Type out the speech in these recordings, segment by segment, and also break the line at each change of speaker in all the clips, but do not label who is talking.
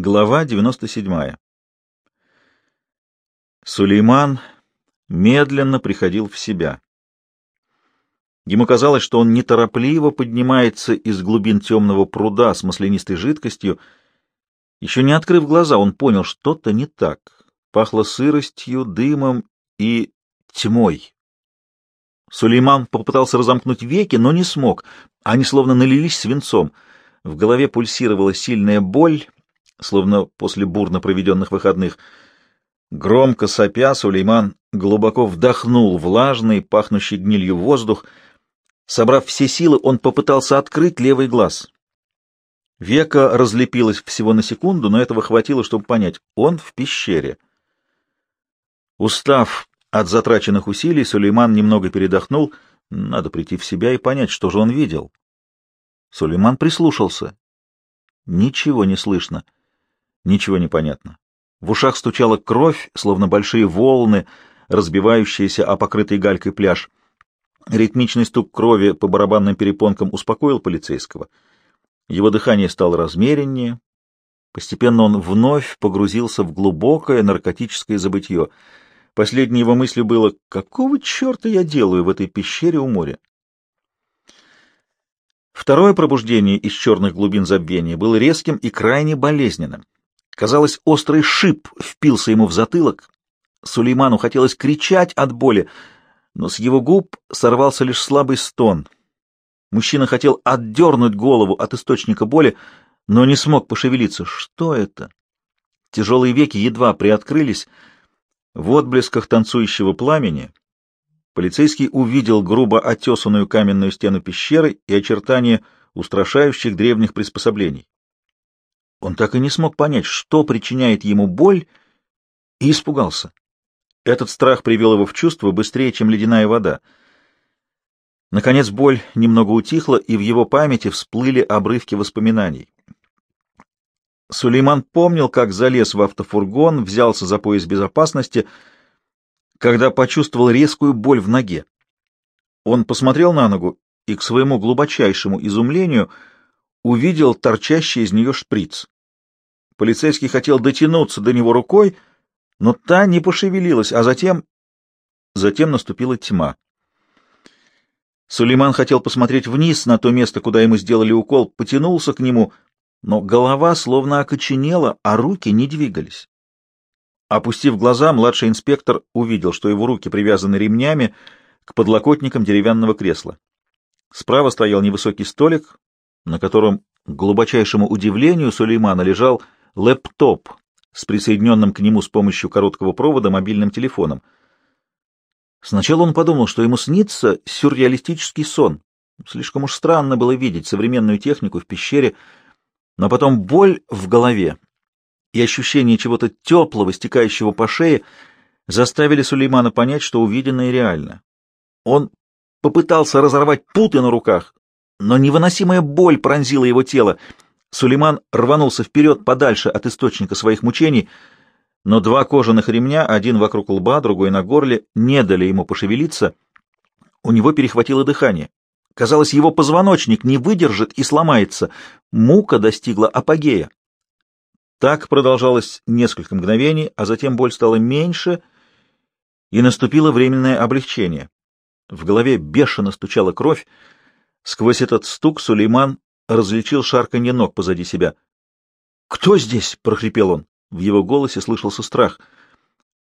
Глава 97. Сулейман медленно приходил в себя. Ему казалось, что он неторопливо поднимается из глубин темного пруда с маслянистой жидкостью. Еще не открыв глаза, он понял, что-то не так. Пахло сыростью, дымом и тьмой. Сулейман попытался разомкнуть веки, но не смог. Они словно налились свинцом. В голове пульсировала сильная боль, словно после бурно проведенных выходных. Громко сопя, Сулейман глубоко вдохнул влажный, пахнущий гнилью воздух. Собрав все силы, он попытался открыть левый глаз. Века разлепилось всего на секунду, но этого хватило, чтобы понять — он в пещере. Устав от затраченных усилий, Сулейман немного передохнул. Надо прийти в себя и понять, что же он видел. Сулейман прислушался. Ничего не слышно. Ничего не понятно. В ушах стучала кровь, словно большие волны, разбивающиеся о покрытый галькой пляж. Ритмичный стук крови по барабанным перепонкам успокоил полицейского. Его дыхание стало размереннее. Постепенно он вновь погрузился в глубокое наркотическое забытье. Последней его мыслью было «Какого черта я делаю в этой пещере у моря?» Второе пробуждение из черных глубин забвения было резким и крайне болезненным. Казалось, острый шип впился ему в затылок. Сулейману хотелось кричать от боли, но с его губ сорвался лишь слабый стон. Мужчина хотел отдернуть голову от источника боли, но не смог пошевелиться. Что это? Тяжелые веки едва приоткрылись. В отблесках танцующего пламени полицейский увидел грубо отесанную каменную стену пещеры и очертания устрашающих древних приспособлений. Он так и не смог понять, что причиняет ему боль, и испугался. Этот страх привел его в чувство быстрее, чем ледяная вода. Наконец боль немного утихла, и в его памяти всплыли обрывки воспоминаний. Сулейман помнил, как залез в автофургон, взялся за пояс безопасности, когда почувствовал резкую боль в ноге. Он посмотрел на ногу и, к своему глубочайшему изумлению, — увидел торчащий из нее шприц. Полицейский хотел дотянуться до него рукой, но та не пошевелилась, а затем... Затем наступила тьма. Сулейман хотел посмотреть вниз на то место, куда ему сделали укол, потянулся к нему, но голова словно окоченела, а руки не двигались. Опустив глаза, младший инспектор увидел, что его руки привязаны ремнями к подлокотникам деревянного кресла. Справа стоял невысокий столик, на котором, к глубочайшему удивлению Сулеймана, лежал лэптоп с присоединенным к нему с помощью короткого провода мобильным телефоном. Сначала он подумал, что ему снится сюрреалистический сон. Слишком уж странно было видеть современную технику в пещере, но потом боль в голове и ощущение чего-то теплого, стекающего по шее, заставили Сулеймана понять, что увиденное реально. Он попытался разорвать путы на руках, но невыносимая боль пронзила его тело. Сулейман рванулся вперед подальше от источника своих мучений, но два кожаных ремня, один вокруг лба, другой на горле, не дали ему пошевелиться. У него перехватило дыхание. Казалось, его позвоночник не выдержит и сломается. Мука достигла апогея. Так продолжалось несколько мгновений, а затем боль стала меньше, и наступило временное облегчение. В голове бешено стучала кровь, Сквозь этот стук Сулейман различил шарканье ног позади себя. «Кто здесь?» — прохрипел он. В его голосе слышался страх.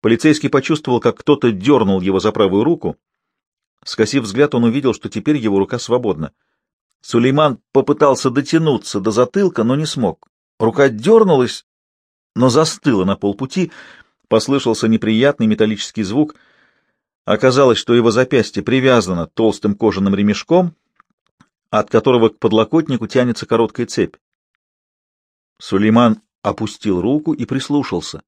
Полицейский почувствовал, как кто-то дернул его за правую руку. Скосив взгляд, он увидел, что теперь его рука свободна. Сулейман попытался дотянуться до затылка, но не смог. Рука дернулась, но застыла на полпути. Послышался неприятный металлический звук. Оказалось, что его запястье привязано толстым кожаным ремешком, от которого к подлокотнику тянется короткая цепь. Сулейман опустил руку и прислушался.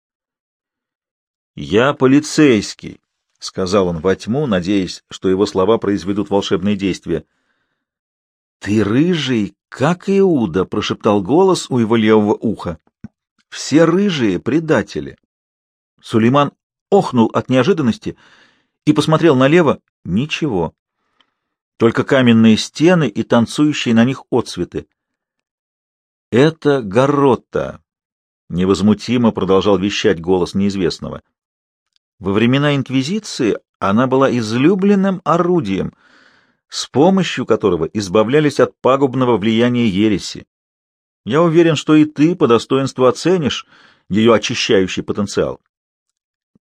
«Я полицейский», — сказал он во тьму, надеясь, что его слова произведут волшебные действия. «Ты рыжий, как Иуда», — прошептал голос у его левого уха. «Все рыжие — предатели». Сулейман охнул от неожиданности и посмотрел налево. Ничего только каменные стены и танцующие на них отцветы. Это Гаротта. Невозмутимо продолжал вещать голос неизвестного. Во времена Инквизиции она была излюбленным орудием, с помощью которого избавлялись от пагубного влияния ереси. Я уверен, что и ты по достоинству оценишь ее очищающий потенциал.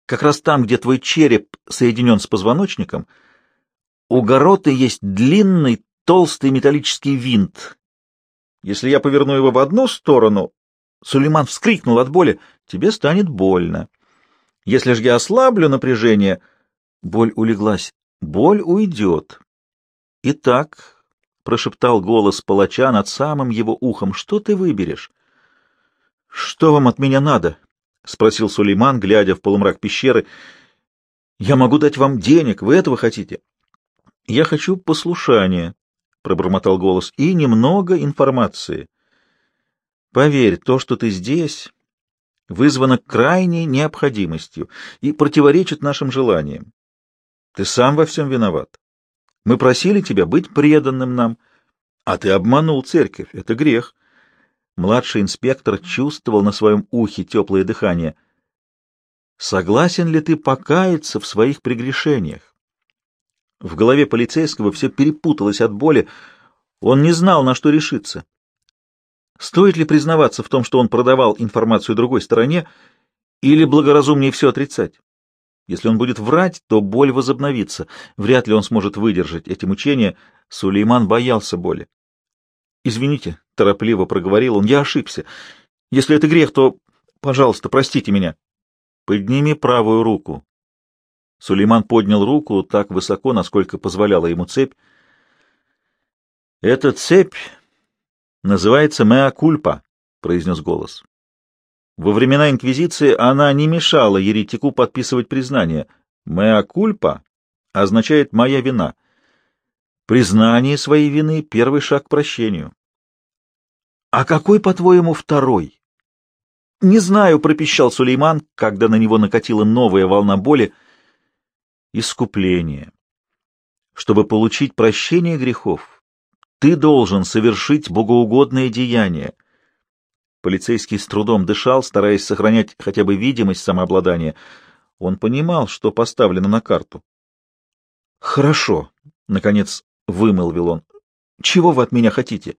Как раз там, где твой череп соединен с позвоночником, у гороты есть длинный толстый металлический винт. Если я поверну его в одну сторону, Сулейман вскрикнул от боли, тебе станет больно. Если же я ослаблю напряжение, боль улеглась, боль уйдет. Итак, — прошептал голос палача над самым его ухом, — что ты выберешь? — Что вам от меня надо? — спросил Сулейман, глядя в полумрак пещеры. — Я могу дать вам денег, вы этого хотите? — Я хочу послушания, — пробормотал голос, — и немного информации. Поверь, то, что ты здесь, вызвано крайней необходимостью и противоречит нашим желаниям. Ты сам во всем виноват. Мы просили тебя быть преданным нам, а ты обманул церковь. Это грех. Младший инспектор чувствовал на своем ухе теплое дыхание. Согласен ли ты покаяться в своих прегрешениях? В голове полицейского все перепуталось от боли. Он не знал, на что решиться. Стоит ли признаваться в том, что он продавал информацию другой стороне, или благоразумнее все отрицать? Если он будет врать, то боль возобновится. Вряд ли он сможет выдержать эти мучения. Сулейман боялся боли. «Извините», — торопливо проговорил он, — «я ошибся. Если это грех, то, пожалуйста, простите меня». «Подними правую руку». Сулейман поднял руку так высоко, насколько позволяла ему цепь. «Эта цепь называется «меа кульпа», — произнес голос. Во времена Инквизиции она не мешала еретику подписывать признание. «Меа кульпа» означает «моя вина». Признание своей вины — первый шаг к прощению. «А какой, по-твоему, второй?» «Не знаю», — пропищал Сулейман, когда на него накатила новая волна боли. «Искупление. Чтобы получить прощение грехов, ты должен совершить богоугодное деяние. Полицейский с трудом дышал, стараясь сохранять хотя бы видимость самообладания. Он понимал, что поставлено на карту. «Хорошо», — наконец вымолвил он. «Чего вы от меня хотите?»